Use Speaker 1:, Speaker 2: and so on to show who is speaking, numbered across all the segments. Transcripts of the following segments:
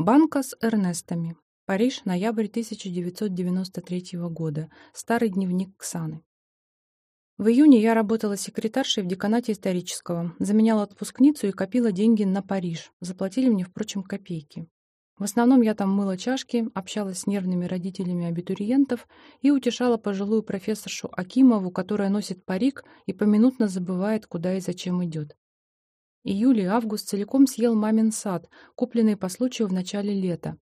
Speaker 1: Банка с Эрнестами. Париж, ноябрь 1993 года. Старый дневник Ксаны. В июне я работала секретаршей в деканате исторического, заменяла отпускницу и копила деньги на Париж. Заплатили мне, впрочем, копейки. В основном я там мыла чашки, общалась с нервными родителями абитуриентов и утешала пожилую профессоршу Акимову, которая носит парик и поминутно забывает, куда и зачем идет. Июль и август целиком съел мамин сад, купленный по случаю в начале лета.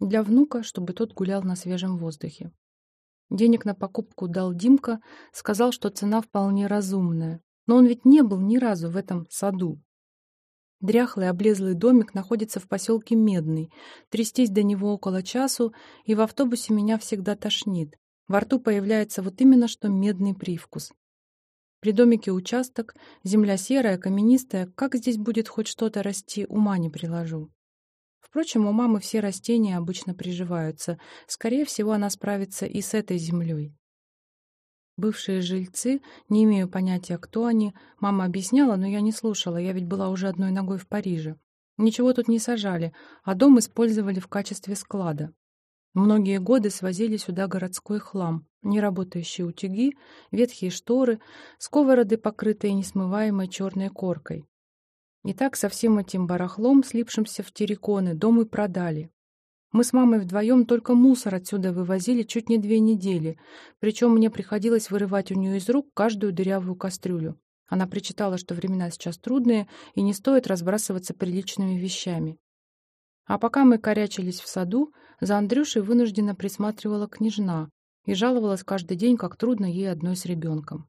Speaker 1: Для внука, чтобы тот гулял на свежем воздухе. Денег на покупку дал Димка, сказал, что цена вполне разумная. Но он ведь не был ни разу в этом саду. Дряхлый облезлый домик находится в поселке Медный. Трястись до него около часу, и в автобусе меня всегда тошнит. Во рту появляется вот именно что медный привкус. При домике участок, земля серая, каменистая, как здесь будет хоть что-то расти, ума не приложу. Впрочем, у мамы все растения обычно приживаются. Скорее всего, она справится и с этой землей. Бывшие жильцы, не имею понятия, кто они, мама объясняла, но я не слушала, я ведь была уже одной ногой в Париже. Ничего тут не сажали, а дом использовали в качестве склада. Многие годы свозили сюда городской хлам, неработающие утюги, ветхие шторы, сковороды, покрытые несмываемой черной коркой. И так со всем этим барахлом, слипшимся в терриконы, дом и продали. Мы с мамой вдвоем только мусор отсюда вывозили чуть не две недели, причем мне приходилось вырывать у нее из рук каждую дырявую кастрюлю. Она причитала, что времена сейчас трудные и не стоит разбрасываться приличными вещами. А пока мы корячились в саду, за Андрюшей вынужденно присматривала княжна и жаловалась каждый день, как трудно ей одной с ребенком.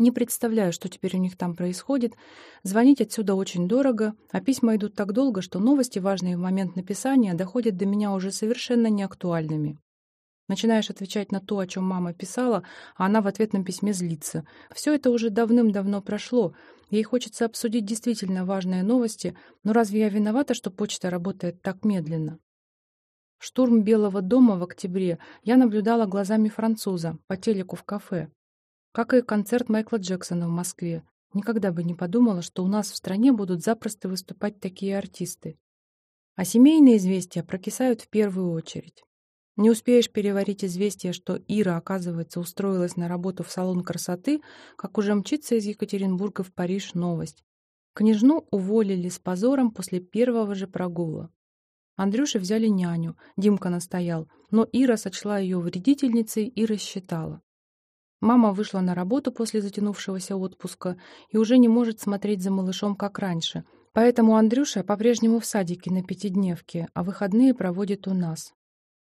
Speaker 1: Не представляю, что теперь у них там происходит. Звонить отсюда очень дорого, а письма идут так долго, что новости, важные в момент написания, доходят до меня уже совершенно неактуальными. Начинаешь отвечать на то, о чем мама писала, а она в ответном письме злится. Все это уже давным-давно прошло. Ей хочется обсудить действительно важные новости, но разве я виновата, что почта работает так медленно? Штурм Белого дома в октябре я наблюдала глазами француза по телеку в кафе. Как и концерт Майкла Джексона в Москве. Никогда бы не подумала, что у нас в стране будут запросто выступать такие артисты. А семейные известия прокисают в первую очередь. Не успеешь переварить известие, что Ира, оказывается, устроилась на работу в салон красоты, как уже мчится из Екатеринбурга в Париж новость. Княжну уволили с позором после первого же прогула. Андрюше взяли няню, Димка настоял, но Ира сочла ее вредительницей и рассчитала. Мама вышла на работу после затянувшегося отпуска и уже не может смотреть за малышом, как раньше. Поэтому Андрюша по-прежнему в садике на пятидневке, а выходные проводит у нас.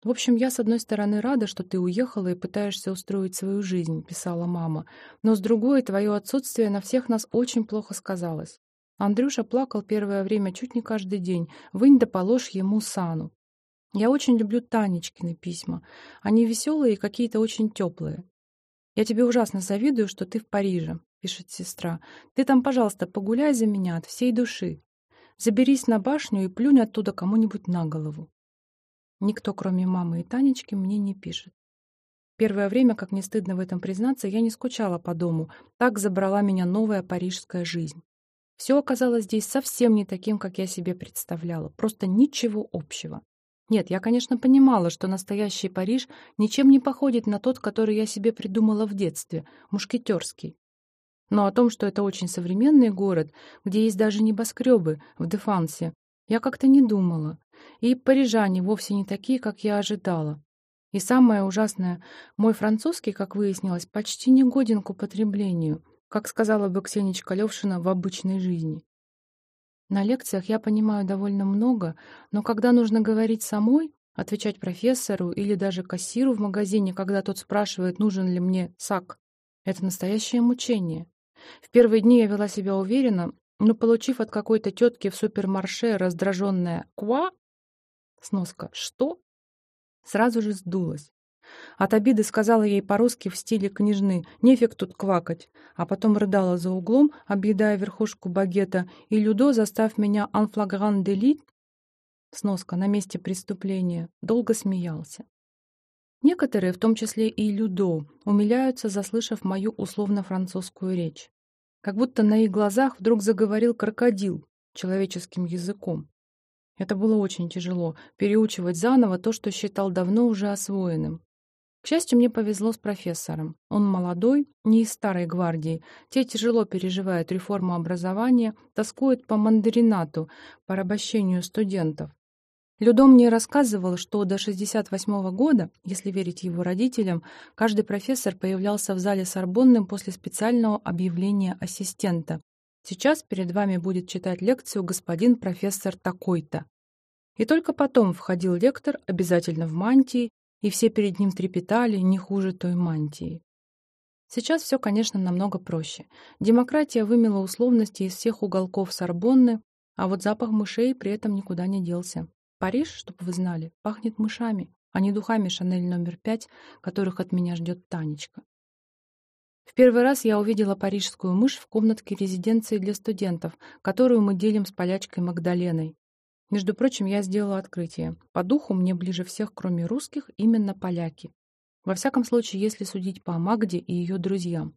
Speaker 1: «В общем, я, с одной стороны, рада, что ты уехала и пытаешься устроить свою жизнь», — писала мама. «Но с другой, твое отсутствие на всех нас очень плохо сказалось. Андрюша плакал первое время чуть не каждый день. Вынь да положь ему сану. Я очень люблю Танечкины письма. Они веселые и какие-то очень теплые. «Я тебе ужасно завидую, что ты в Париже», — пишет сестра. «Ты там, пожалуйста, погуляй за меня от всей души. Заберись на башню и плюнь оттуда кому-нибудь на голову». Никто, кроме мамы и Танечки, мне не пишет. Первое время, как не стыдно в этом признаться, я не скучала по дому. Так забрала меня новая парижская жизнь. Все оказалось здесь совсем не таким, как я себе представляла. Просто ничего общего. Нет, я, конечно, понимала, что настоящий Париж ничем не походит на тот, который я себе придумала в детстве, мушкетерский. Но о том, что это очень современный город, где есть даже небоскребы в Дефансе, я как-то не думала. И парижане вовсе не такие, как я ожидала. И самое ужасное, мой французский, как выяснилось, почти не годен к употреблению — как сказала бы Ксенечка Левшина в обычной жизни. На лекциях я понимаю довольно много, но когда нужно говорить самой, отвечать профессору или даже кассиру в магазине, когда тот спрашивает, нужен ли мне сак, это настоящее мучение. В первые дни я вела себя уверенно, но, получив от какой-то тетки в супермарше раздраженное «ква», сноска «что?», сразу же сдулась. От обиды сказала ей по-русски в стиле княжны «Нефиг тут квакать», а потом рыдала за углом, объедая верхушку багета, и Людо, заставь меня «анфлагран делит», сноска на месте преступления, долго смеялся. Некоторые, в том числе и Людо, умиляются, заслышав мою условно-французскую речь. Как будто на их глазах вдруг заговорил крокодил человеческим языком. Это было очень тяжело — переучивать заново то, что считал давно уже освоенным. К счастью, мне повезло с профессором. Он молодой, не из старой гвардии. Те тяжело переживают реформу образования, тоскуют по мандаринату, по порабощению студентов. Людо мне рассказывал, что до 68 года, если верить его родителям, каждый профессор появлялся в зале Сорбонны после специального объявления ассистента. Сейчас перед вами будет читать лекцию господин профессор такой-то. И только потом входил лектор, обязательно в мантии, и все перед ним трепетали не хуже той мантии. Сейчас все, конечно, намного проще. Демократия вымела условности из всех уголков Сорбонны, а вот запах мышей при этом никуда не делся. Париж, чтобы вы знали, пахнет мышами, а не духами Шанель номер пять, которых от меня ждет Танечка. В первый раз я увидела парижскую мышь в комнатке резиденции для студентов, которую мы делим с полячкой Магдаленой. Между прочим, я сделала открытие. По духу мне ближе всех, кроме русских, именно поляки. Во всяком случае, если судить по Магде и ее друзьям.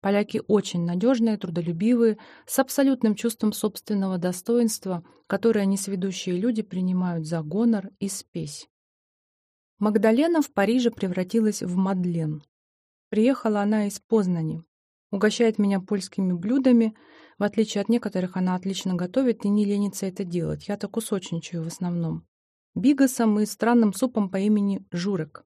Speaker 1: Поляки очень надежные, трудолюбивые, с абсолютным чувством собственного достоинства, которое несведущие люди принимают за гонор и спесь. Магдалена в Париже превратилась в Мадлен. Приехала она из Познани. Угощает меня польскими блюдами. В отличие от некоторых, она отлично готовит и не ленится это делать. Я-то кусочничаю в основном. Бигасом и странным супом по имени Журек.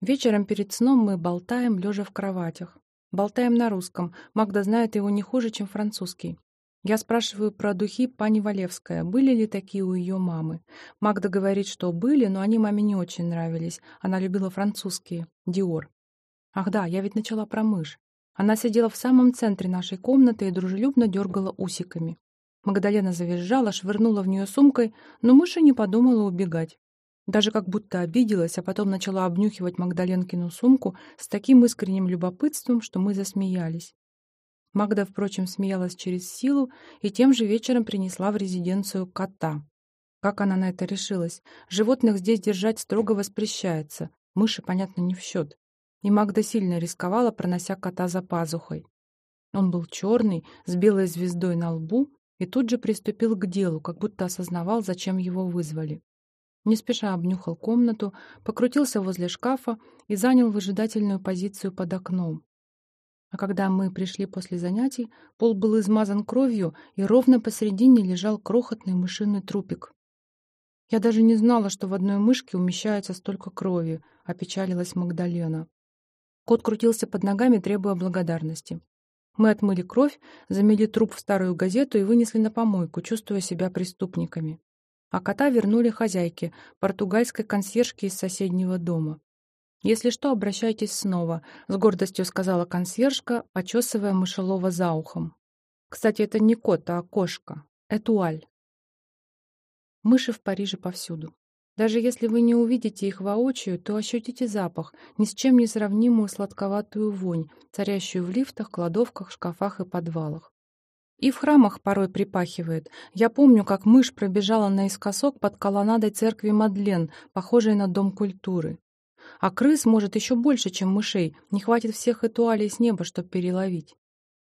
Speaker 1: Вечером перед сном мы болтаем, лежа в кроватях. Болтаем на русском. Магда знает его не хуже, чем французский. Я спрашиваю про духи пани Валевская, были ли такие у ее мамы. Магда говорит, что были, но они маме не очень нравились. Она любила французские. Диор. Ах да, я ведь начала про мышь. Она сидела в самом центре нашей комнаты и дружелюбно дергала усиками. Магдалена завизжала, швырнула в нее сумкой, но мышь и не подумала убегать. Даже как будто обиделась, а потом начала обнюхивать Магдаленкину сумку с таким искренним любопытством, что мы засмеялись. Магда, впрочем, смеялась через силу и тем же вечером принесла в резиденцию кота. Как она на это решилась? Животных здесь держать строго воспрещается. Мыши, понятно, не в счет. И Магда сильно рисковала, пронося кота за пазухой. Он был черный, с белой звездой на лбу, и тут же приступил к делу, как будто осознавал, зачем его вызвали не спеша обнюхал комнату, покрутился возле шкафа и занял выжидательную позицию под окном. А когда мы пришли после занятий, пол был измазан кровью, и ровно посередине лежал крохотный мышиный трупик. Я даже не знала, что в одной мышке умещается столько крови, опечалилась Магдалена. Кот крутился под ногами, требуя благодарности. Мы отмыли кровь, замели труп в старую газету и вынесли на помойку, чувствуя себя преступниками а кота вернули хозяйке, португальской консьержке из соседнего дома. «Если что, обращайтесь снова», — с гордостью сказала консьержка, почесывая мышелова за ухом. «Кстати, это не кот, а кошка. Этуаль». Мыши в Париже повсюду. Даже если вы не увидите их воочию, то ощутите запах, ни с чем не сравнимую сладковатую вонь, царящую в лифтах, кладовках, шкафах и подвалах. И в храмах порой припахивает. Я помню, как мышь пробежала наискосок под колоннадой церкви Мадлен, похожей на дом культуры. А крыс может еще больше, чем мышей. Не хватит всех этуалей с неба, чтобы переловить.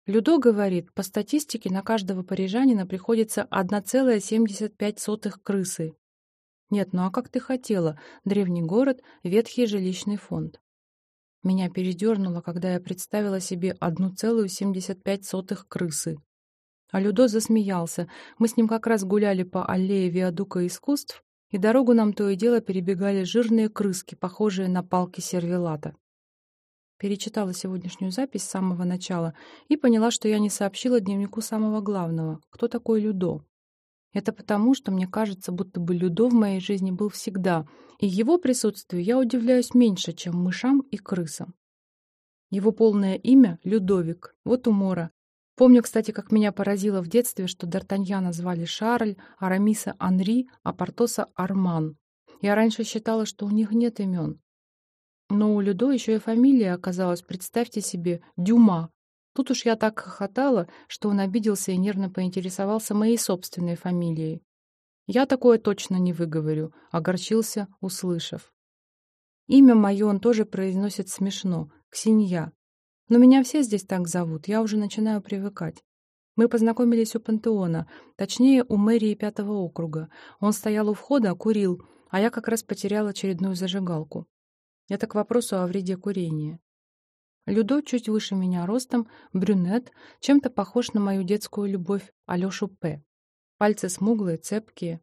Speaker 1: Людо говорит, по статистике на каждого парижанина приходится 1,75 крысы. Нет, ну а как ты хотела? Древний город, ветхий жилищный фонд. Меня передернуло, когда я представила себе 1,75 крысы. А Людо засмеялся. Мы с ним как раз гуляли по аллее Виадука искусств, и дорогу нам то и дело перебегали жирные крыски, похожие на палки сервелата. Перечитала сегодняшнюю запись с самого начала и поняла, что я не сообщила дневнику самого главного. Кто такой Людо? Это потому, что мне кажется, будто бы Людо в моей жизни был всегда, и его присутствию я удивляюсь меньше, чем мышам и крысам. Его полное имя — Людовик. Вот умора. Помню, кстати, как меня поразило в детстве, что Д'Артаньяна звали Шарль, Арамиса — Анри, а Портоса — Арман. Я раньше считала, что у них нет имен. Но у Людо еще и фамилия оказалась, представьте себе, Дюма. Тут уж я так хохотала, что он обиделся и нервно поинтересовался моей собственной фамилией. Я такое точно не выговорю, огорчился, услышав. Имя мое он тоже произносит смешно — Ксинья. Но меня все здесь так зовут, я уже начинаю привыкать. Мы познакомились у пантеона, точнее, у мэрии пятого округа. Он стоял у входа, курил, а я как раз потерял очередную зажигалку. Это к вопросу о вреде курения. Людо чуть выше меня ростом, брюнет, чем-то похож на мою детскую любовь Алёшу П. Пальцы смуглые, цепкие.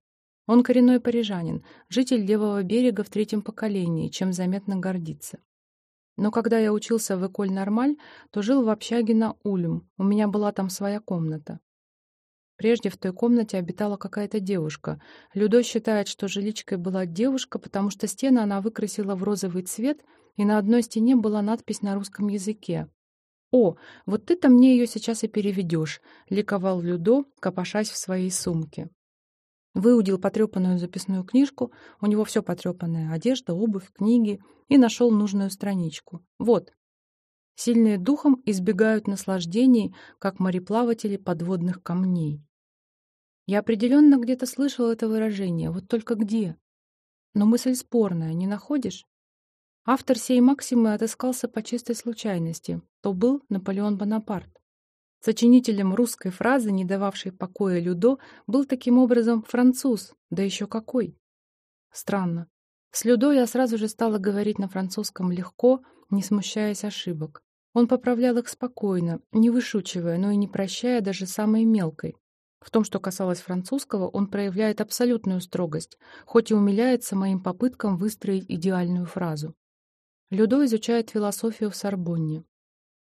Speaker 1: Он коренной парижанин, житель левого берега в третьем поколении, чем заметно гордится. Но когда я учился в Эколь Нормаль, то жил в общаге на Ульм. У меня была там своя комната. Прежде в той комнате обитала какая-то девушка. Людо считает, что жиличкой была девушка, потому что стены она выкрасила в розовый цвет, и на одной стене была надпись на русском языке. «О, вот ты-то мне ее сейчас и переведешь», — ликовал Людо, копошась в своей сумке. Выудил потрепанную записную книжку, у него все потрепанное, одежда, обувь, книги, и нашел нужную страничку. Вот. Сильные духом избегают наслаждений, как мореплаватели подводных камней. Я определенно где-то слышал это выражение, вот только где? Но мысль спорная, не находишь? Автор сей максимы отыскался по чистой случайности. То был Наполеон Бонапарт. Сочинителем русской фразы, не дававшей покоя Людо, был таким образом француз, да еще какой. Странно. С Людо я сразу же стала говорить на французском легко, не смущаясь ошибок. Он поправлял их спокойно, не вышучивая, но и не прощая даже самой мелкой. В том, что касалось французского, он проявляет абсолютную строгость, хоть и умиляется моим попыткам выстроить идеальную фразу. Людо изучает философию в Сорбонне.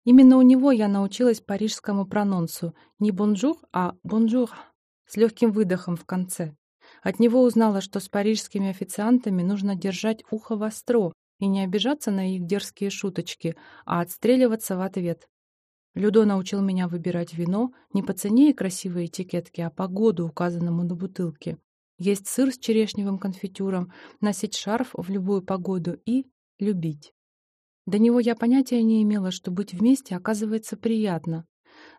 Speaker 1: Именно у него я научилась парижскому прононсу. Не «bonjour», а «bonjour» с легким выдохом в конце. От него узнала, что с парижскими официантами нужно держать ухо востро и не обижаться на их дерзкие шуточки, а отстреливаться в ответ. Людо научил меня выбирать вино не по цене и красивой этикетке, а по году, указанному на бутылке. Есть сыр с черешневым конфитюром, носить шарф в любую погоду и любить. До него я понятия не имела, что быть вместе оказывается приятно.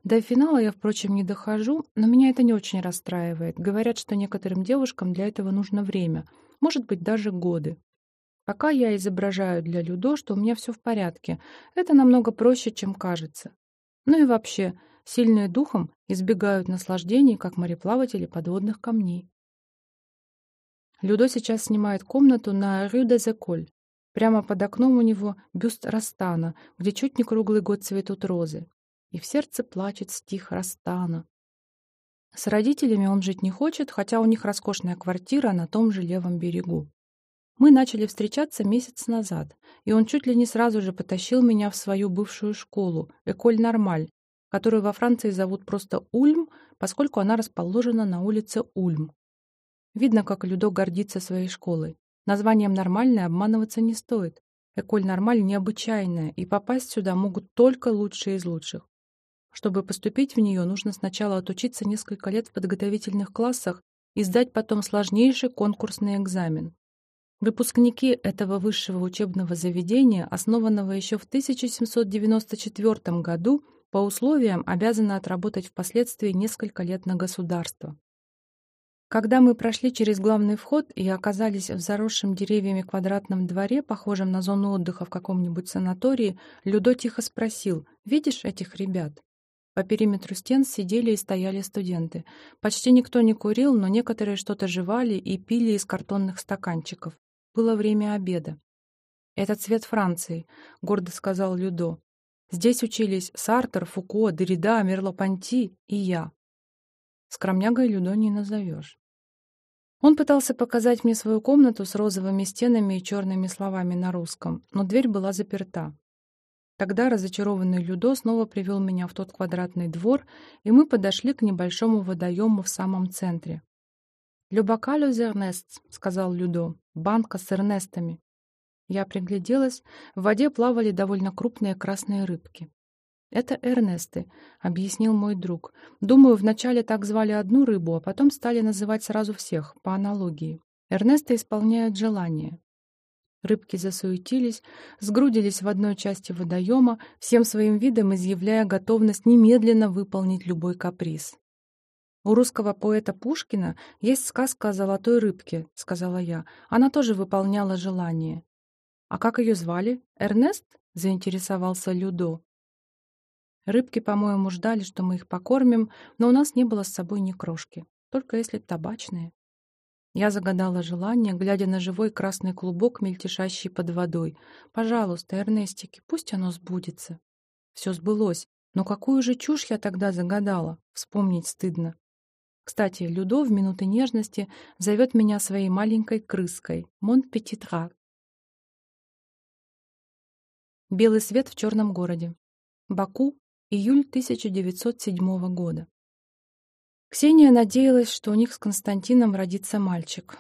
Speaker 1: До финала я, впрочем, не дохожу, но меня это не очень расстраивает. Говорят, что некоторым девушкам для этого нужно время, может быть, даже годы. Пока я изображаю для Людо, что у меня все в порядке. Это намного проще, чем кажется. Ну и вообще, сильные духом избегают наслаждений, как мореплаватели подводных камней. Людо сейчас снимает комнату на Рю де Зеколь. Прямо под окном у него бюст Растана, где чуть не круглый год цветут розы. И в сердце плачет стих Растана. С родителями он жить не хочет, хотя у них роскошная квартира на том же левом берегу. Мы начали встречаться месяц назад, и он чуть ли не сразу же потащил меня в свою бывшую школу, Эколь Нормаль, которую во Франции зовут просто Ульм, поскольку она расположена на улице Ульм. Видно, как Людо гордится своей школой. Названием «нормальная» обманываться не стоит. Эколь «Нормаль» необычайная, и попасть сюда могут только лучшие из лучших. Чтобы поступить в нее, нужно сначала отучиться несколько лет в подготовительных классах и сдать потом сложнейший конкурсный экзамен. Выпускники этого высшего учебного заведения, основанного еще в 1794 году, по условиям обязаны отработать впоследствии несколько лет на государство. Когда мы прошли через главный вход и оказались в заросшем деревьями квадратном дворе, похожем на зону отдыха в каком-нибудь санатории, Людо тихо спросил, «Видишь этих ребят?» По периметру стен сидели и стояли студенты. Почти никто не курил, но некоторые что-то жевали и пили из картонных стаканчиков. Было время обеда. «Это цвет Франции», — гордо сказал Людо. «Здесь учились Сартер, Фуко, Derrida, Мерло-Понти и я. Скромнягой Людо не назовешь. Он пытался показать мне свою комнату с розовыми стенами и черными словами на русском, но дверь была заперта. Тогда разочарованный Людо снова привел меня в тот квадратный двор, и мы подошли к небольшому водоему в самом центре. «Любакалю зернест», — сказал Людо, — «банка с эрнестами». Я пригляделась, в воде плавали довольно крупные красные рыбки. «Это Эрнесты», — объяснил мой друг. «Думаю, вначале так звали одну рыбу, а потом стали называть сразу всех, по аналогии. Эрнесты исполняют желания». Рыбки засуетились, сгрудились в одной части водоема, всем своим видом изъявляя готовность немедленно выполнить любой каприз. «У русского поэта Пушкина есть сказка о золотой рыбке», — сказала я. «Она тоже выполняла желание». «А как ее звали? Эрнест?» — заинтересовался Людо. Рыбки, по-моему, ждали, что мы их покормим, но у нас не было с собой ни крошки, только если табачные. Я загадала желание, глядя на живой красный клубок, мельтешащий под водой. «Пожалуйста, Эрнестики, пусть оно сбудется». Все сбылось, но какую же чушь я тогда загадала? Вспомнить стыдно. Кстати, Людо в минуты нежности зовет меня своей маленькой крыской. Мон Петитра. Белый свет в черном городе. Баку, июль 1907 года. Ксения надеялась, что у них с Константином родится мальчик.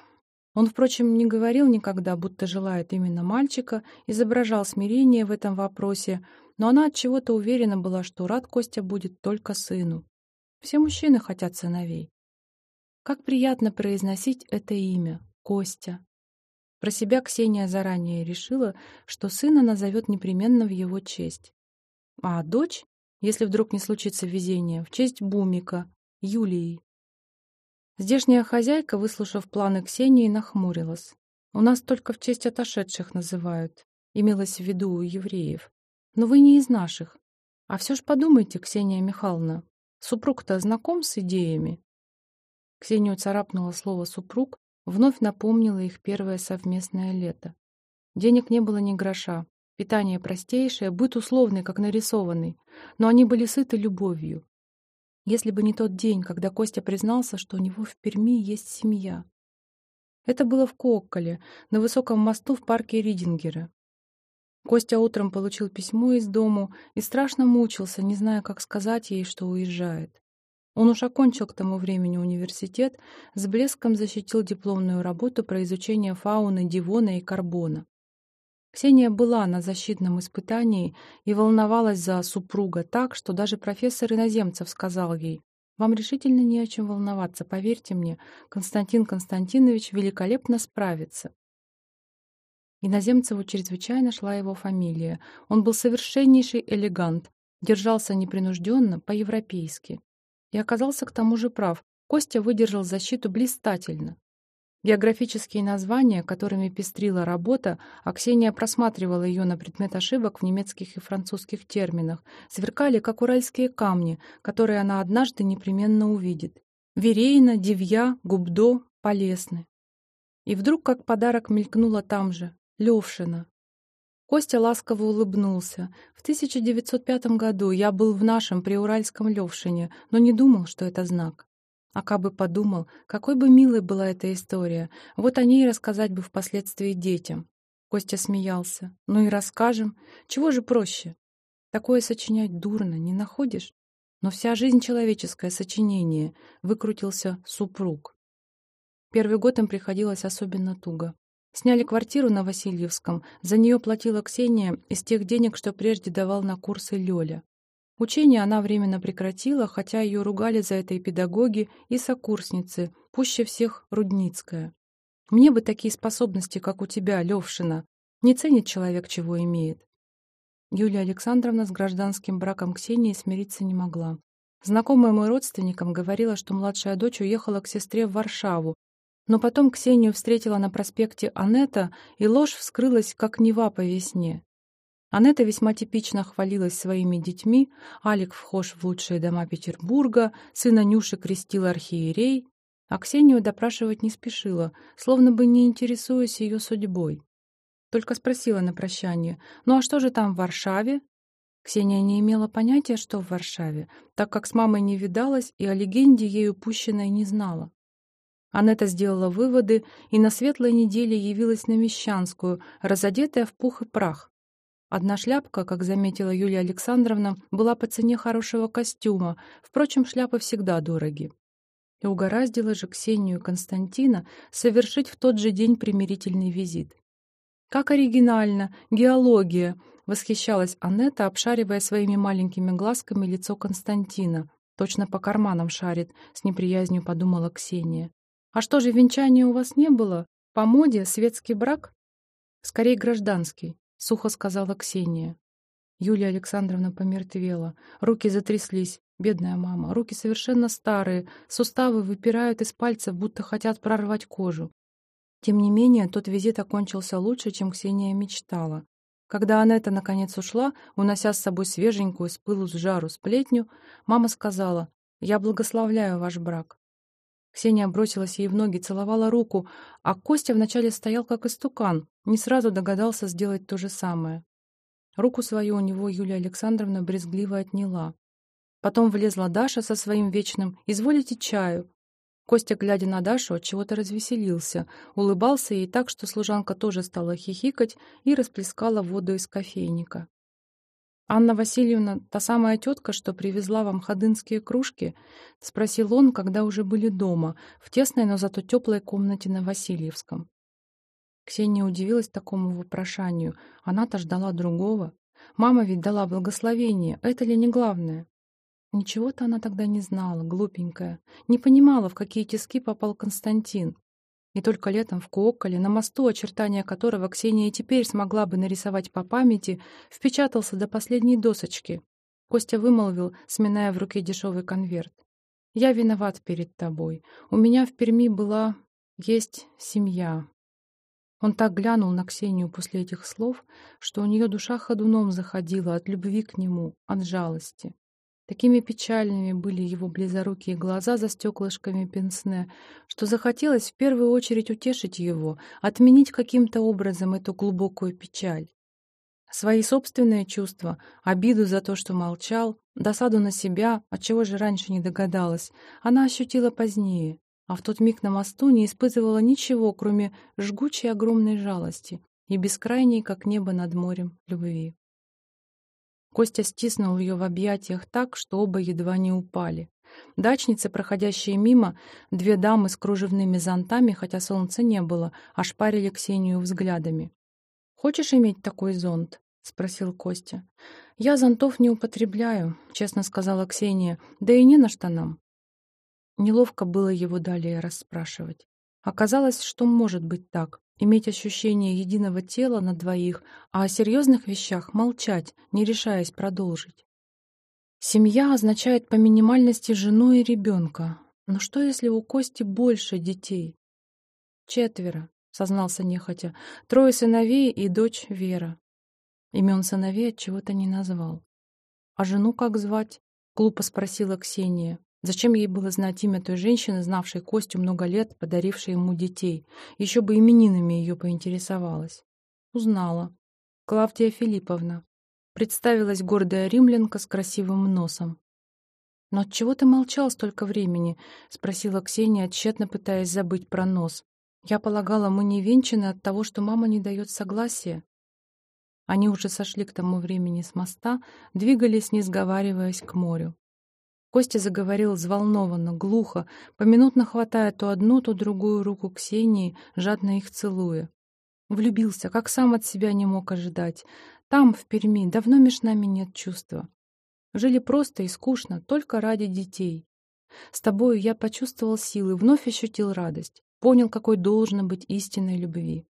Speaker 1: Он, впрочем, не говорил никогда, будто желает именно мальчика, изображал смирение в этом вопросе, но она от чего-то уверена была, что рад Костя будет только сыну. Все мужчины хотят сыновей. Как приятно произносить это имя — Костя. Про себя Ксения заранее решила, что сына назовет непременно в его честь. А дочь, если вдруг не случится везение, в честь Бумика, Юлией. Здешняя хозяйка, выслушав планы Ксении, нахмурилась. «У нас только в честь отошедших называют», имелось в виду у евреев. «Но вы не из наших. А все ж подумайте, Ксения Михайловна, супруг-то знаком с идеями?» Ксению царапнуло слово «супруг», вновь напомнило их первое совместное лето. Денег не было ни гроша, питание простейшее, быт условный, как нарисованный, но они были сыты любовью, если бы не тот день, когда Костя признался, что у него в Перми есть семья. Это было в Кокколе, на высоком мосту в парке Ридингера. Костя утром получил письмо из дому и страшно мучился, не зная, как сказать ей, что уезжает. Он уж окончил к тому времени университет, с блеском защитил дипломную работу про изучение фауны Дивона и Карбона. Ксения была на защитном испытании и волновалась за супруга так, что даже профессор Иноземцев сказал ей, «Вам решительно не о чем волноваться, поверьте мне, Константин Константинович великолепно справится». Иноземцеву чрезвычайно шла его фамилия. Он был совершеннейший элегант, держался непринужденно, по-европейски. И оказался к тому же прав. Костя выдержал защиту блистательно. Географические названия, которыми пестрила работа, а Ксения просматривала ее на предмет ошибок в немецких и французских терминах, сверкали, как уральские камни, которые она однажды непременно увидит. Верейна, Девья, Губдо, Полесны. И вдруг, как подарок, мелькнула там же — Левшина. Костя ласково улыбнулся. В 1905 году я был в нашем приуральском Левшине, но не думал, что это знак. А кабы подумал, какой бы милой была эта история, вот о ней рассказать бы впоследствии детям. Костя смеялся. Ну и расскажем. Чего же проще? Такое сочинять дурно, не находишь? Но вся жизнь человеческое сочинение, выкрутился супруг. Первый год им приходилось особенно туго. Сняли квартиру на Васильевском, за нее платила Ксения из тех денег, что прежде давал на курсы Лёля. Учение она временно прекратила, хотя ее ругали за это и педагоги, и сокурсницы, пуще всех Рудницкая. Мне бы такие способности, как у тебя, Левшина. Не ценит человек, чего имеет. Юлия Александровна с гражданским браком Ксении смириться не могла. Знакомая мой родственникам говорила, что младшая дочь уехала к сестре в Варшаву, но потом Ксению встретила на проспекте Анетта, и ложь вскрылась, как Нева по весне. Анетта весьма типично хвалилась своими детьми, Алик вхож в лучшие дома Петербурга, сына Нюши крестил архиерей, а Ксению допрашивать не спешила, словно бы не интересуясь ее судьбой. Только спросила на прощание, «Ну а что же там в Варшаве?» Ксения не имела понятия, что в Варшаве, так как с мамой не видалась и о легенде ею пущенной не знала. Анетта сделала выводы и на светлой неделе явилась на Мещанскую, разодетая в пух и прах. Одна шляпка, как заметила Юлия Александровна, была по цене хорошего костюма, впрочем, шляпы всегда дороги. И угораздило же Ксению Константина совершить в тот же день примирительный визит. «Как оригинально! Геология!» — восхищалась Анетта, обшаривая своими маленькими глазками лицо Константина. «Точно по карманам шарит», — с неприязнью подумала Ксения. «А что же, венчания у вас не было? По моде светский брак?» «Скорее гражданский. — сухо сказала Ксения. Юлия Александровна помертвела. Руки затряслись. Бедная мама. Руки совершенно старые. Суставы выпирают из пальцев, будто хотят прорвать кожу. Тем не менее, тот визит окончился лучше, чем Ксения мечтала. Когда Анетта наконец ушла, унося с собой свеженькую с пылу с жару сплетню, мама сказала «Я благословляю ваш брак». Ксения бросилась ей в ноги, целовала руку, а Костя вначале стоял как истукан, не сразу догадался сделать то же самое. Руку свою у него Юлия Александровна брезгливо отняла. Потом влезла Даша со своим вечным «Изволите чаю». Костя, глядя на Дашу, от чего-то развеселился, улыбался ей так, что служанка тоже стала хихикать и расплескала воду из кофейника. «Анна Васильевна, та самая тетка, что привезла вам ходынские кружки?» — спросил он, когда уже были дома, в тесной, но зато теплой комнате на Васильевском. Ксения удивилась такому вопрошанию. Она-то ждала другого. Мама ведь дала благословение. Это ли не главное? Ничего-то она тогда не знала, глупенькая. Не понимала, в какие тиски попал Константин. И только летом в Куокколе, на мосту, очертания которого Ксения теперь смогла бы нарисовать по памяти, впечатался до последней досочки. Костя вымолвил, сминая в руке дешевый конверт. «Я виноват перед тобой. У меня в Перми была... есть семья». Он так глянул на Ксению после этих слов, что у нее душа ходуном заходила от любви к нему, от жалости. Такими печальными были его близорукие глаза за стеклышками пенсне, что захотелось в первую очередь утешить его, отменить каким-то образом эту глубокую печаль. Свои собственные чувства, обиду за то, что молчал, досаду на себя, от чего же раньше не догадалась, она ощутила позднее, а в тот миг на мосту не испытывала ничего, кроме жгучей огромной жалости и бескрайней, как небо над морем, любви. Костя стиснул ее в объятиях так, что оба едва не упали. Дачницы, проходящие мимо, две дамы с кружевными зонтами, хотя солнца не было, ошпарили Ксению взглядами. «Хочешь иметь такой зонт?» — спросил Костя. «Я зонтов не употребляю», — честно сказала Ксения, «да и не на что нам». Неловко было его далее расспрашивать. Оказалось, что может быть так иметь ощущение единого тела на двоих, а о серьезных вещах молчать, не решаясь продолжить. Семья означает по минимальности жену и ребенка. Но что, если у Кости больше детей? Четверо, сознался нехотя, трое сыновей и дочь Вера. Имен сыновей от чего-то не назвал. А жену как звать? Глупо спросила Ксения. Зачем ей было знать имя той женщины, знавшей Костю много лет, подарившей ему детей? Еще бы именинами ее поинтересовалась. Узнала. Клавдия Филипповна. Представилась гордая римлянка с красивым носом. «Но от чего ты молчал столько времени?» — спросила Ксения, тщетно пытаясь забыть про нос. «Я полагала, мы не венчаны от того, что мама не дает согласия». Они уже сошли к тому времени с моста, двигались, не сговариваясь, к морю. Костя заговорил взволнованно, глухо, поминутно хватая то одну, то другую руку Ксении, жадно их целуя. Влюбился, как сам от себя не мог ожидать. Там, в Перми, давно меж нами нет чувства. Жили просто и скучно, только ради детей. С тобою я почувствовал силы, вновь ощутил радость, понял, какой должна быть истинной любви.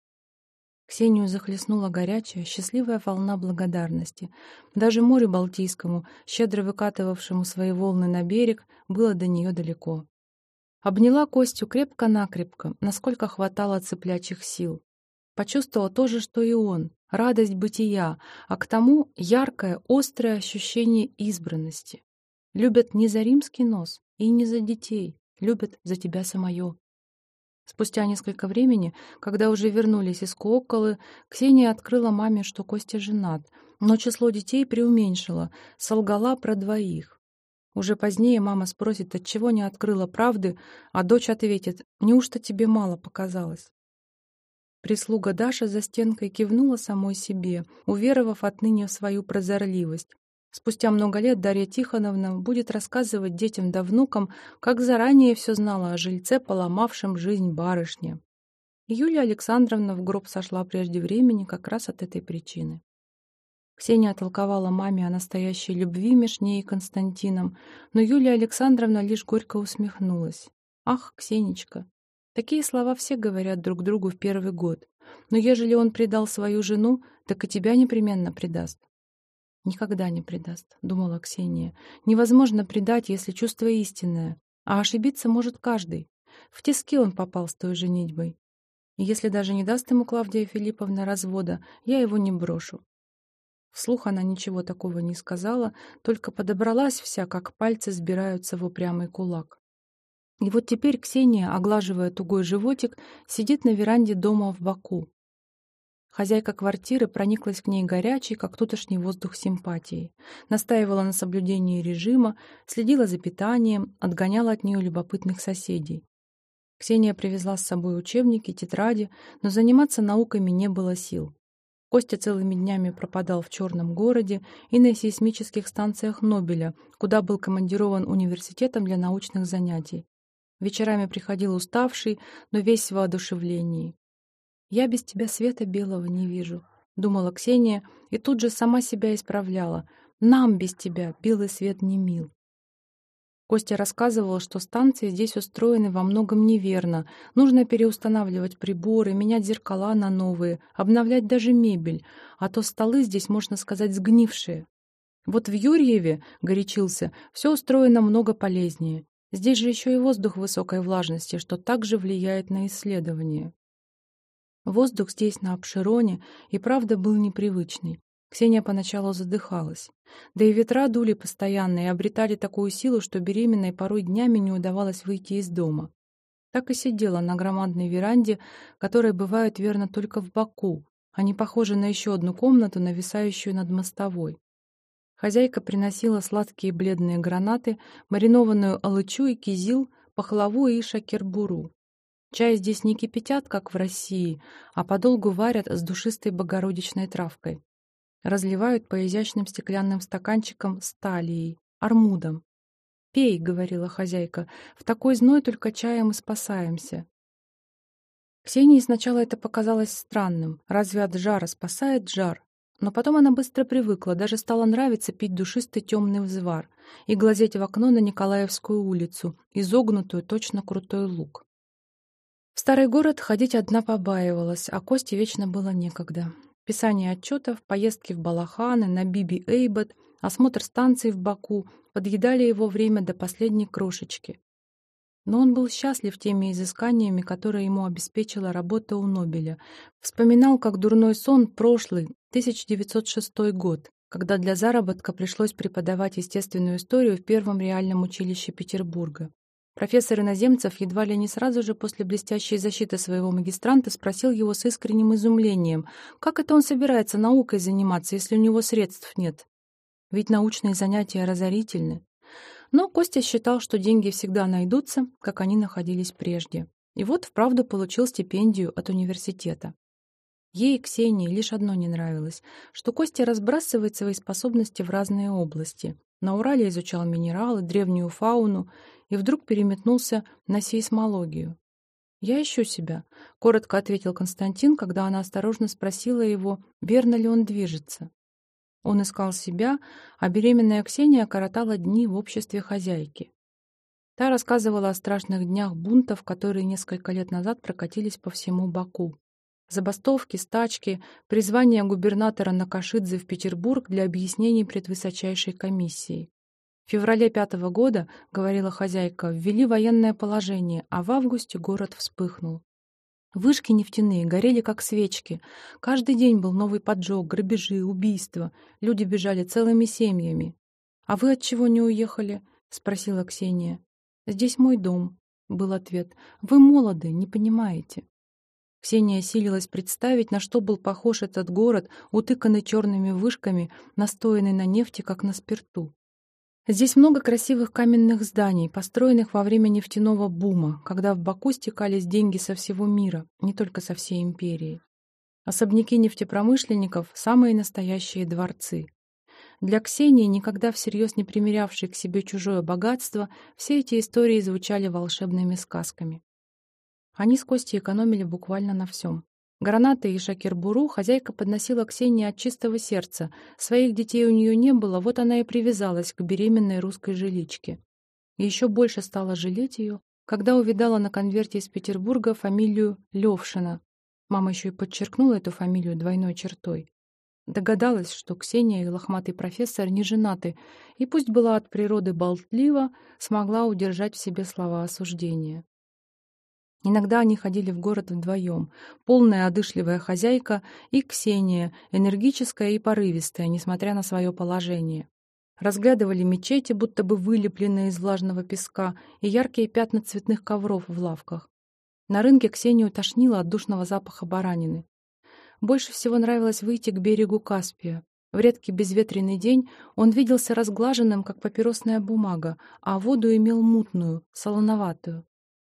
Speaker 1: Ксению захлестнула горячая, счастливая волна благодарности. Даже морю Балтийскому, щедро выкатывавшему свои волны на берег, было до нее далеко. Обняла Костю крепко-накрепко, насколько хватало цеплячих сил. Почувствовала то же, что и он, радость бытия, а к тому яркое, острое ощущение избранности. Любят не за римский нос и не за детей, любят за тебя самое. Спустя несколько времени, когда уже вернулись из Куоколы, Ксения открыла маме, что Костя женат, но число детей преуменьшила, солгала про двоих. Уже позднее мама спросит, отчего не открыла правды, а дочь ответит, неужто тебе мало показалось? Прислуга Даша за стенкой кивнула самой себе, уверовав отныне в свою прозорливость, Спустя много лет Дарья Тихоновна будет рассказывать детям да внукам, как заранее все знала о жильце, поломавшем жизнь барышни. Юлия Александровна в гроб сошла прежде времени как раз от этой причины. Ксения толковала маме о настоящей любви меж ней и Константином, но Юлия Александровна лишь горько усмехнулась. «Ах, Ксенечка, такие слова все говорят друг другу в первый год, но ежели он предал свою жену, так и тебя непременно предаст. «Никогда не предаст», — думала Ксения. «Невозможно предать, если чувство истинное. А ошибиться может каждый. В тиски он попал с той женитьбой. И если даже не даст ему Клавдия Филипповна развода, я его не брошу. Вслух она ничего такого не сказала, только подобралась вся, как пальцы сбираются в упрямый кулак. И вот теперь Ксения, оглаживая тугой животик, сидит на веранде дома в Баку. Хозяйка квартиры прониклась к ней горячей, как тутошний воздух симпатией. Настаивала на соблюдении режима, следила за питанием, отгоняла от нее любопытных соседей. Ксения привезла с собой учебники, тетради, но заниматься науками не было сил. Костя целыми днями пропадал в Черном городе и на сейсмических станциях Нобеля, куда был командирован университетом для научных занятий. Вечерами приходил уставший, но весь в воодушевлении. «Я без тебя света белого не вижу», — думала Ксения, и тут же сама себя исправляла. «Нам без тебя белый свет не мил». Костя рассказывал, что станции здесь устроены во многом неверно. Нужно переустанавливать приборы, менять зеркала на новые, обновлять даже мебель, а то столы здесь, можно сказать, сгнившие. Вот в Юрьеве, горячился, все устроено много полезнее. Здесь же еще и воздух высокой влажности, что также влияет на исследование. Воздух здесь, на Обшироне, и правда был непривычный. Ксения поначалу задыхалась. Да и ветра дули постоянно и обретали такую силу, что беременной порой днями не удавалось выйти из дома. Так и сидела на громадной веранде, которая бывает верно только в Баку, а не похожа на еще одну комнату, нависающую над мостовой. Хозяйка приносила сладкие бледные гранаты, маринованную алычу и кизил, пахлаву и шакербуру. Чай здесь не кипятят, как в России, а подолгу варят с душистой богородичной травкой разливают по изящным стеклянным стаканчикам с армудом. «Пей», — говорила хозяйка, — «в такой зной только чаем и спасаемся». Ксении сначала это показалось странным. Разве от жара спасает жар? Но потом она быстро привыкла, даже стало нравиться пить душистый темный взвар и глазеть в окно на Николаевскую улицу, изогнутую точно крутой лук. В старый город ходить одна побаивалась, а Косте вечно было некогда. Писание отчетов, поездки в Балаханы, на Биби Эйбот, осмотр станции в Баку подъедали его время до последней крошечки. Но он был счастлив теми изысканиями, которые ему обеспечила работа у Нобеля. Вспоминал, как дурной сон прошлый, 1906 год, когда для заработка пришлось преподавать естественную историю в первом реальном училище Петербурга. Профессор иноземцев едва ли не сразу же после блестящей защиты своего магистранта спросил его с искренним изумлением, как это он собирается наукой заниматься, если у него средств нет. Ведь научные занятия разорительны. Но Костя считал, что деньги всегда найдутся, как они находились прежде. И вот вправду получил стипендию от университета. Ей, Ксении, лишь одно не нравилось, что Костя разбрасывает свои способности в разные области. На Урале изучал минералы, древнюю фауну и вдруг переметнулся на сейсмологию. «Я ищу себя», — коротко ответил Константин, когда она осторожно спросила его, верно ли он движется. Он искал себя, а беременная Ксения коротала дни в обществе хозяйки. Та рассказывала о страшных днях бунтов, которые несколько лет назад прокатились по всему Баку. Забастовки, стачки, призвание губернатора Накашидзе в Петербург для объяснений пред высочайшей комиссией. В феврале пятого года, говорила хозяйка, ввели военное положение, а в августе город вспыхнул. Вышки нефтяные горели как свечки. Каждый день был новый поджог, грабежи, убийства. Люди бежали целыми семьями. «А вы от чего не уехали?» — спросила Ксения. «Здесь мой дом», — был ответ. «Вы молоды, не понимаете». Ксения силилась представить, на что был похож этот город, утыканный черными вышками, настоянный на нефти, как на спирту. Здесь много красивых каменных зданий, построенных во время нефтяного бума, когда в Баку стекались деньги со всего мира, не только со всей империи. Особняки нефтепромышленников – самые настоящие дворцы. Для Ксении, никогда всерьез не примерявшей к себе чужое богатство, все эти истории звучали волшебными сказками. Они с Костей экономили буквально на всем. Гранаты и шакербуру хозяйка подносила Ксении от чистого сердца. Своих детей у нее не было, вот она и привязалась к беременной русской жиличке. Еще больше стала жалеть ее, когда увидала на конверте из Петербурга фамилию Левшина. Мама еще и подчеркнула эту фамилию двойной чертой. Догадалась, что Ксения и лохматый профессор не женаты, и пусть была от природы болтлива, смогла удержать в себе слова осуждения. Иногда они ходили в город вдвоем. Полная одышливая хозяйка и Ксения, энергическая и порывистая, несмотря на свое положение. Разглядывали мечети, будто бы вылепленные из влажного песка, и яркие пятна цветных ковров в лавках. На рынке Ксению тошнило от душного запаха баранины. Больше всего нравилось выйти к берегу Каспия. В редкий безветренный день он виделся разглаженным, как папиросная бумага, а воду имел мутную, солоноватую.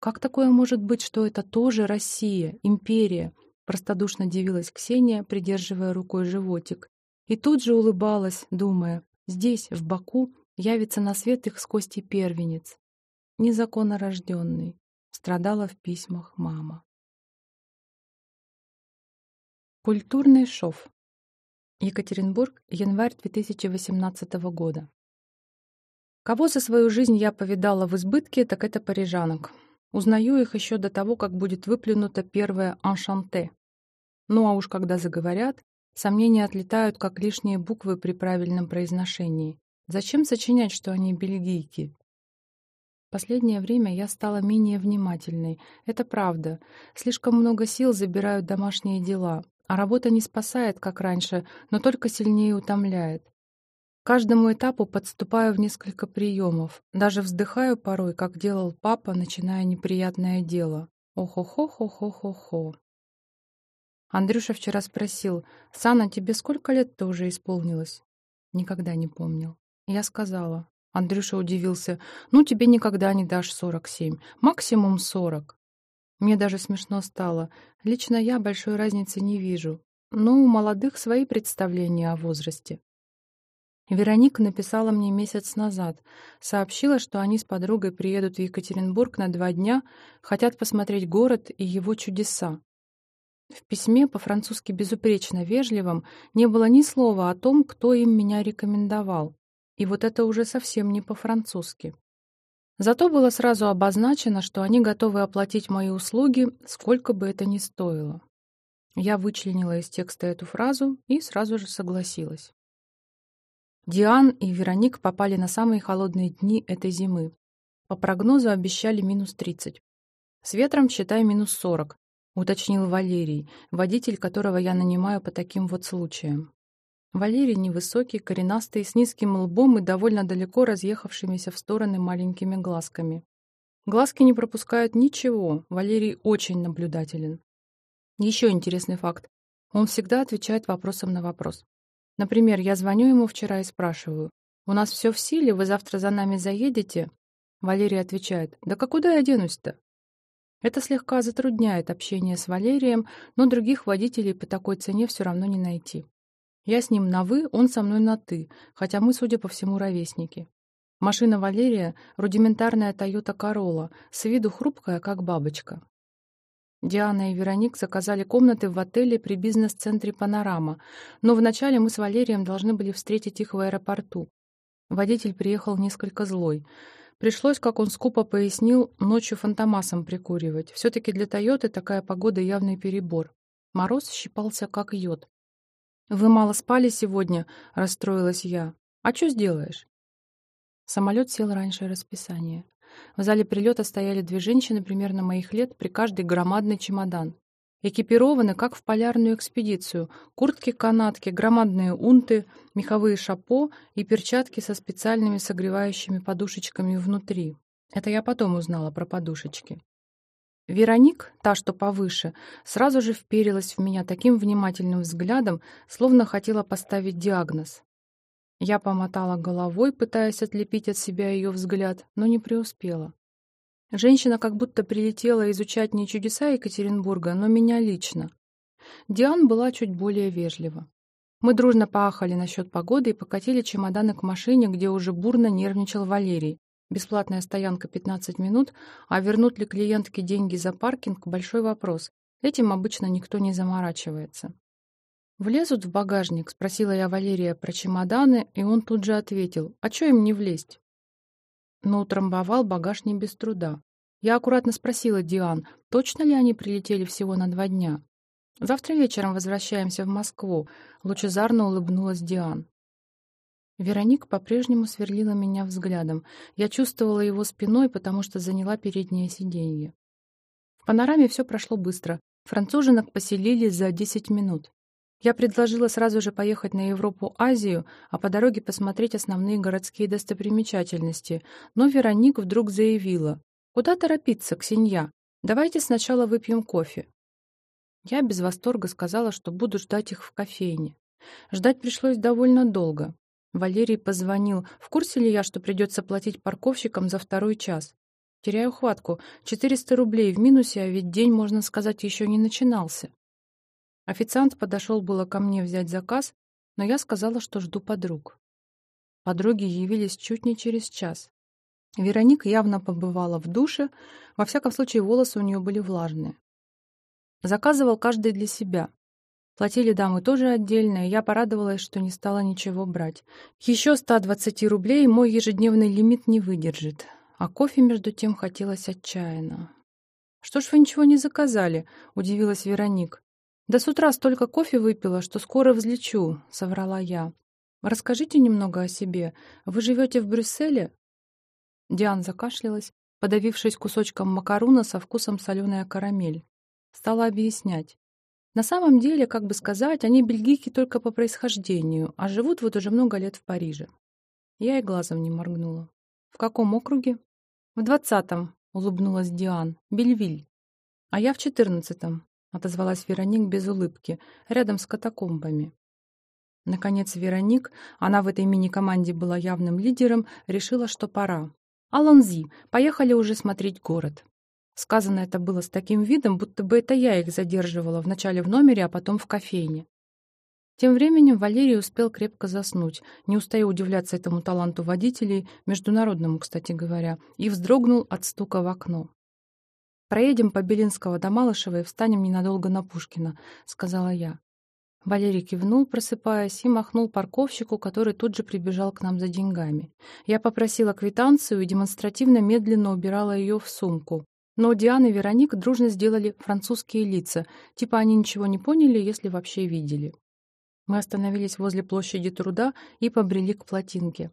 Speaker 1: Как такое может быть, что это тоже Россия, империя? Простодушно дивилась Ксения, придерживая рукой животик. И тут же улыбалась, думая, здесь, в Баку, явится на свет их с Костей первенец. Незаконно рожденный. Страдала в письмах мама. Культурный шов. Екатеринбург, январь 2018 года. Кого за свою жизнь я повидала в избытке, так это парижанок. Узнаю их еще до того, как будет выплюнуто первое «аншанте». Ну а уж когда заговорят, сомнения отлетают, как лишние буквы при правильном произношении. Зачем сочинять, что они бельгийки? Последнее время я стала менее внимательной. Это правда. Слишком много сил забирают домашние дела, а работа не спасает, как раньше, но только сильнее утомляет. Каждому этапу подступаю в несколько приемов. Даже вздыхаю порой, как делал папа, начиная неприятное дело. Ох-охо-хо-хо-хо-хо. Андрюша вчера спросил, «Сана, тебе сколько лет то уже исполнилось?» Никогда не помнил. Я сказала, Андрюша удивился. «Ну, тебе никогда не дашь сорок семь. Максимум сорок». Мне даже смешно стало. Лично я большой разницы не вижу. Но у молодых свои представления о возрасте. Вероника написала мне месяц назад. Сообщила, что они с подругой приедут в Екатеринбург на два дня, хотят посмотреть город и его чудеса. В письме, по-французски безупречно вежливом, не было ни слова о том, кто им меня рекомендовал. И вот это уже совсем не по-французски. Зато было сразу обозначено, что они готовы оплатить мои услуги, сколько бы это ни стоило. Я вычленила из текста эту фразу и сразу же согласилась. Диан и Вероник попали на самые холодные дни этой зимы. По прогнозу обещали минус 30. С ветром, считай, минус 40, уточнил Валерий, водитель которого я нанимаю по таким вот случаям. Валерий невысокий, коренастый, с низким лбом и довольно далеко разъехавшимися в стороны маленькими глазками. Глазки не пропускают ничего, Валерий очень наблюдателен. Еще интересный факт. Он всегда отвечает вопросом на вопрос. Например, я звоню ему вчера и спрашиваю, «У нас все в силе, вы завтра за нами заедете?» Валерий отвечает, «Да как куда я денусь-то?» Это слегка затрудняет общение с Валерием, но других водителей по такой цене все равно не найти. Я с ним на «вы», он со мной на «ты», хотя мы, судя по всему, ровесники. Машина Валерия — рудиментарная Toyota Corolla, с виду хрупкая, как бабочка. Диана и Вероник заказали комнаты в отеле при бизнес-центре «Панорама», но вначале мы с Валерием должны были встретить их в аэропорту. Водитель приехал несколько злой. Пришлось, как он скупо пояснил, ночью фантомасом прикуривать. Все-таки для «Тойоты» такая погода явный перебор. Мороз щипался, как йод. «Вы мало спали сегодня?» — расстроилась я. «А что сделаешь?» Самолет сел раньше расписания. В зале прилета стояли две женщины примерно моих лет, при каждой громадный чемодан. Экипированы, как в полярную экспедицию. Куртки-канатки, громадные унты, меховые шапо и перчатки со специальными согревающими подушечками внутри. Это я потом узнала про подушечки. Вероник, та, что повыше, сразу же вперилась в меня таким внимательным взглядом, словно хотела поставить диагноз. Я помотала головой, пытаясь отлепить от себя ее взгляд, но не преуспела. Женщина как будто прилетела изучать не чудеса Екатеринбурга, но меня лично. Диан была чуть более вежлива. Мы дружно поахали насчет погоды и покатили чемоданы к машине, где уже бурно нервничал Валерий, Бесплатная стоянка 15 минут, а вернут ли клиентке деньги за паркинг – большой вопрос. Этим обычно никто не заморачивается. «Влезут в багажник?» – спросила я Валерия про чемоданы, и он тут же ответил, «А чё им не влезть?» Но утрамбовал багаж не без труда. Я аккуратно спросила Диан, точно ли они прилетели всего на два дня. «Завтра вечером возвращаемся в Москву», — лучезарно улыбнулась Диан. Вероник по-прежнему сверлила меня взглядом. Я чувствовала его спиной, потому что заняла переднее сиденье. В панораме все прошло быстро. Француженок поселили за 10 минут. Я предложила сразу же поехать на Европу-Азию, а по дороге посмотреть основные городские достопримечательности, но Вероник вдруг заявила, «Куда торопиться, Ксенья? Давайте сначала выпьем кофе». Я без восторга сказала, что буду ждать их в кофейне. Ждать пришлось довольно долго. Валерий позвонил. В курсе ли я, что придется платить парковщикам за второй час? Теряю хватку. 400 рублей в минусе, а ведь день, можно сказать, еще не начинался. Официант подошел было ко мне взять заказ, но я сказала, что жду подруг. Подруги явились чуть не через час. Вероника явно побывала в душе, во всяком случае волосы у нее были влажные. Заказывал каждый для себя. Платили дамы тоже отдельно, и я порадовалась, что не стала ничего брать. Еще 120 рублей мой ежедневный лимит не выдержит. А кофе, между тем, хотелось отчаянно. «Что ж вы ничего не заказали?» — удивилась Вероник. «Да с утра столько кофе выпила, что скоро взлечу», — соврала я. «Расскажите немного о себе. Вы живете в Брюсселе?» Диан закашлялась, подавившись кусочком макаруна со вкусом соленая карамель. Стала объяснять. На самом деле, как бы сказать, они бельгийки только по происхождению, а живут вот уже много лет в Париже. Я и глазом не моргнула. «В каком округе?» «В двадцатом», — улыбнулась Диан. «Бельвиль». «А я в четырнадцатом», — отозвалась Вероник без улыбки, рядом с катакомбами. Наконец Вероник, она в этой мини-команде была явным лидером, решила, что пора. «Алонзи, поехали уже смотреть город». Сказано это было с таким видом, будто бы это я их задерживала вначале в номере, а потом в кофейне. Тем временем Валерий успел крепко заснуть, не устая удивляться этому таланту водителей, международному, кстати говоря, и вздрогнул от стука в окно. «Проедем по Белинского до Малышева и встанем ненадолго на Пушкина», — сказала я. Валерий кивнул, просыпаясь, и махнул парковщику, который тут же прибежал к нам за деньгами. Я попросила квитанцию и демонстративно медленно убирала ее в сумку. Но Диана и Вероник дружно сделали французские лица, типа они ничего не поняли, если вообще видели. Мы остановились возле площади труда и побрели к плотинке.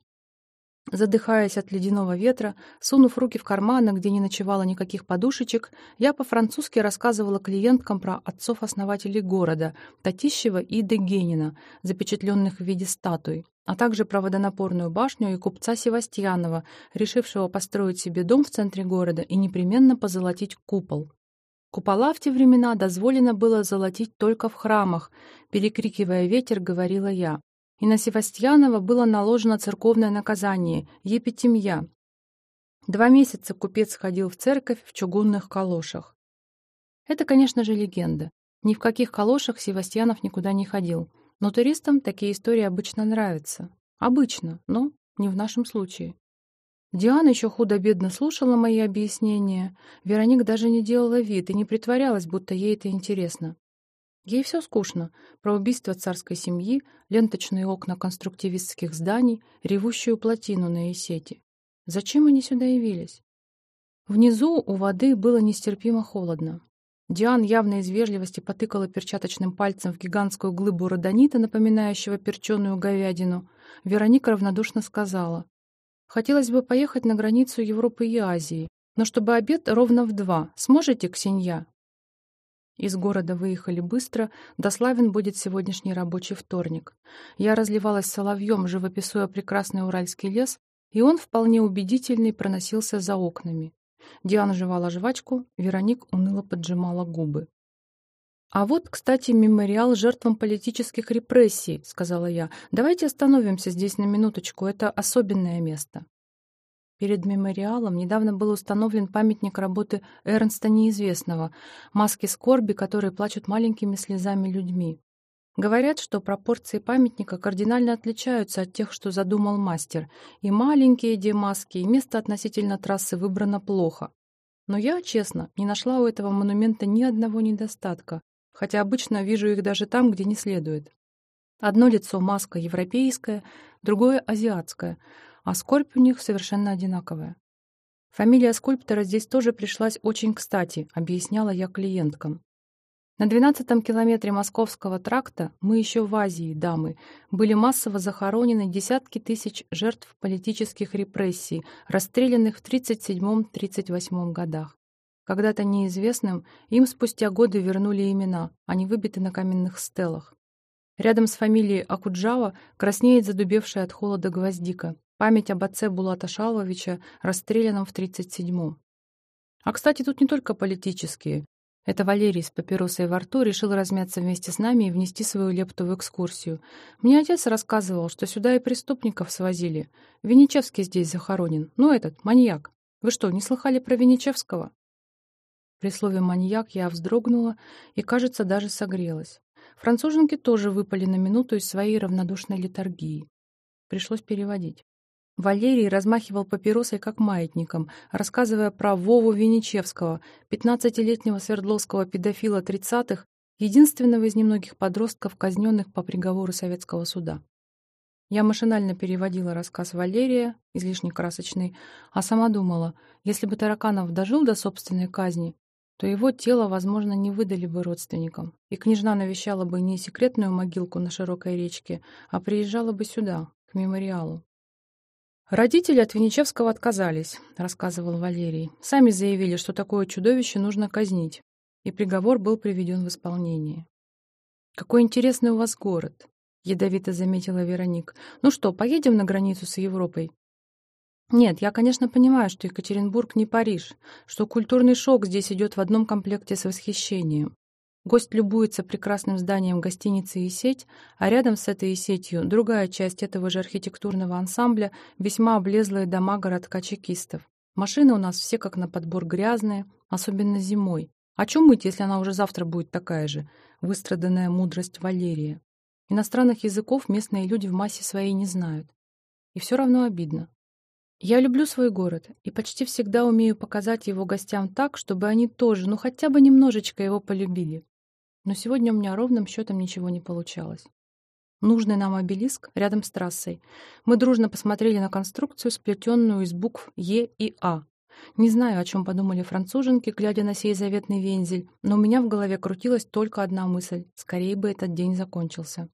Speaker 1: Задыхаясь от ледяного ветра, сунув руки в карманы, где не ночевало никаких подушечек, я по-французски рассказывала клиенткам про отцов-основателей города, Татищева и Дегенина, запечатленных в виде статуй, а также про водонапорную башню и купца Севастьянова, решившего построить себе дом в центре города и непременно позолотить купол. Купола в те времена дозволено было золотить только в храмах, перекрикивая ветер, говорила я и на Севастьянова было наложено церковное наказание — епитемья. Два месяца купец ходил в церковь в чугунных калошах. Это, конечно же, легенда. Ни в каких калошах Севастьянов никуда не ходил. Но туристам такие истории обычно нравятся. Обычно, но не в нашем случае. Диана еще худо-бедно слушала мои объяснения. Вероник даже не делала вид и не притворялась, будто ей это интересно. Ей все скучно. Про убийство царской семьи, ленточные окна конструктивистских зданий, ревущую плотину на Есете. Зачем они сюда явились? Внизу у воды было нестерпимо холодно. Диан явно из вежливости потыкала перчаточным пальцем в гигантскую глыбу родонита, напоминающего перченую говядину. Вероника равнодушно сказала. «Хотелось бы поехать на границу Европы и Азии, но чтобы обед ровно в два. Сможете, Ксенья?» Из города выехали быстро, до Славин будет сегодняшний рабочий вторник. Я разливалась соловьем, живописуя прекрасный уральский лес, и он вполне убедительный проносился за окнами. Диана жевала жвачку, Вероник уныло поджимала губы. «А вот, кстати, мемориал жертвам политических репрессий», — сказала я. «Давайте остановимся здесь на минуточку, это особенное место». Перед мемориалом недавно был установлен памятник работы Эрнста Неизвестного, маски скорби, которые плачут маленькими слезами людьми. Говорят, что пропорции памятника кардинально отличаются от тех, что задумал мастер. И маленькие где маски, и место относительно трассы выбрано плохо. Но я, честно, не нашла у этого монумента ни одного недостатка, хотя обычно вижу их даже там, где не следует. Одно лицо маска европейская, другое азиатское — а скорбь у них совершенно одинаковая. Фамилия скульптора здесь тоже пришлась очень кстати, объясняла я клиенткам. На двенадцатом километре Московского тракта мы еще в Азии, дамы, были массово захоронены десятки тысяч жертв политических репрессий, расстрелянных в 37-38 годах. Когда-то неизвестным им спустя годы вернули имена, они выбиты на каменных стелах. Рядом с фамилией Акуджава краснеет задубевшая от холода гвоздика. Память об отце Булата Шалвовича, расстрелянном в 37-м. А, кстати, тут не только политические. Это Валерий с папиросой во рту решил размяться вместе с нами и внести свою лепту в экскурсию. Мне отец рассказывал, что сюда и преступников свозили. Венечевский здесь захоронен. Ну, этот, маньяк. Вы что, не слыхали про Венечевского? При слове «маньяк» я вздрогнула и, кажется, даже согрелась. Француженки тоже выпали на минуту из своей равнодушной литургии. Пришлось переводить. Валерий размахивал папиросой как маятником, рассказывая про Вову Венечевского, 15-летнего свердловского педофила 30-х, единственного из немногих подростков, казненных по приговору советского суда. Я машинально переводила рассказ Валерия, излишне красочный, а сама думала, если бы Тараканов дожил до собственной казни, то его тело, возможно, не выдали бы родственникам, и княжна навещала бы не секретную могилку на широкой речке, а приезжала бы сюда, к мемориалу. «Родители от Венечевского отказались», — рассказывал Валерий. «Сами заявили, что такое чудовище нужно казнить, и приговор был приведен в исполнение». «Какой интересный у вас город», — ядовито заметила Вероник. «Ну что, поедем на границу с Европой?» «Нет, я, конечно, понимаю, что Екатеринбург не Париж, что культурный шок здесь идет в одном комплекте с восхищением. Гость любуется прекрасным зданием гостиницы и сеть, а рядом с этой сетью другая часть этого же архитектурного ансамбля весьма облезлые дома городка чекистов. Машины у нас все как на подбор грязные, особенно зимой. А чем мыть, если она уже завтра будет такая же? Выстраданная мудрость Валерия. Иностранных языков местные люди в массе своей не знают. И все равно обидно. Я люблю свой город и почти всегда умею показать его гостям так, чтобы они тоже, ну хотя бы немножечко его полюбили. Но сегодня у меня ровным счетом ничего не получалось. Нужный нам обелиск рядом с трассой. Мы дружно посмотрели на конструкцию, сплетенную из букв Е и А. Не знаю, о чем подумали француженки, глядя на сей заветный вензель, но у меня в голове крутилась только одна мысль — скорее бы этот день закончился.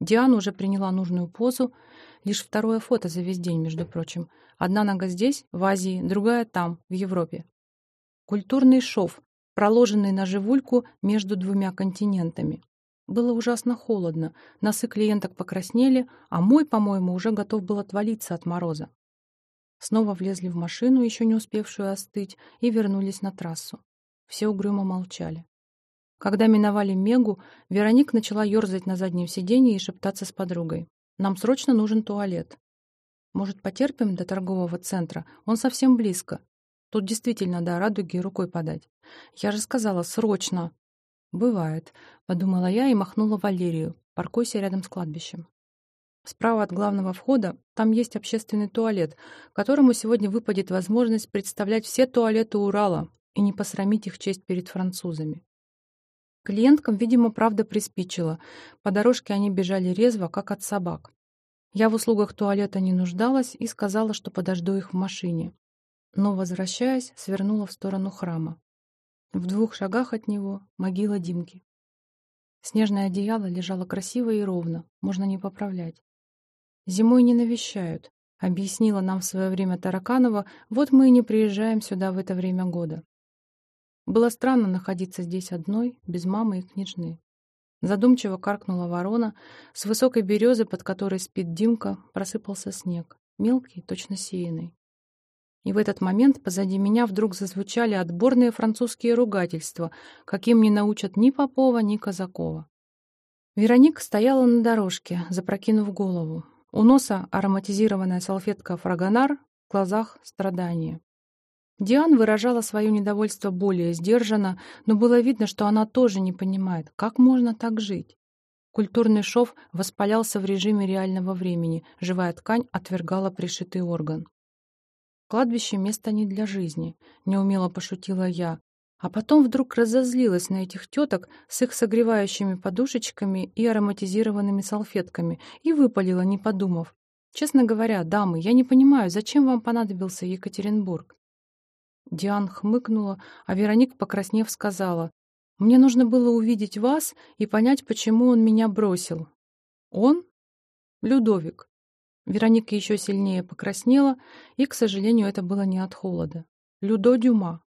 Speaker 1: Диана уже приняла нужную позу, лишь второе фото за весь день, между прочим. Одна нога здесь, в Азии, другая там, в Европе. Культурный шов, проложенный на живульку между двумя континентами. Было ужасно холодно, носы клиенток покраснели, а мой, по-моему, уже готов был отвалиться от мороза. Снова влезли в машину, еще не успевшую остыть, и вернулись на трассу. Все угрюмо молчали. Когда миновали Мегу, Вероник начала ерзать на заднем сиденье и шептаться с подругой. «Нам срочно нужен туалет. Может, потерпим до торгового центра? Он совсем близко. Тут действительно до радуги рукой подать. Я же сказала, срочно. Бывает, подумала я и махнула Валерию. Паркуйся рядом с кладбищем. Справа от главного входа там есть общественный туалет, которому сегодня выпадет возможность представлять все туалеты Урала и не посрамить их честь перед французами. Клиенткам, видимо, правда приспичило. По дорожке они бежали резво, как от собак. Я в услугах туалета не нуждалась и сказала, что подожду их в машине но, возвращаясь, свернула в сторону храма. В двух шагах от него могила Димки. Снежное одеяло лежало красиво и ровно, можно не поправлять. «Зимой не навещают», — объяснила нам в свое время Тараканова, вот мы и не приезжаем сюда в это время года. Было странно находиться здесь одной, без мамы и княжны. Задумчиво каркнула ворона, с высокой березы, под которой спит Димка, просыпался снег, мелкий, точно сеянный. И в этот момент позади меня вдруг зазвучали отборные французские ругательства, каким не научат ни Попова, ни Казакова. Вероника стояла на дорожке, запрокинув голову. У носа ароматизированная салфетка фрагонар, в глазах страдания. Диан выражала свое недовольство более сдержанно, но было видно, что она тоже не понимает, как можно так жить. Культурный шов воспалялся в режиме реального времени, живая ткань отвергала пришитый орган. Кладбище — место не для жизни, — неумело пошутила я. А потом вдруг разозлилась на этих теток с их согревающими подушечками и ароматизированными салфетками и выпалила, не подумав. «Честно говоря, дамы, я не понимаю, зачем вам понадобился Екатеринбург?» Диан хмыкнула, а Вероник, покраснев, сказала, «Мне нужно было увидеть вас и понять, почему он меня бросил». «Он?» «Людовик. Вероника еще сильнее покраснела, и, к сожалению, это было не от холода. Людо Дюма.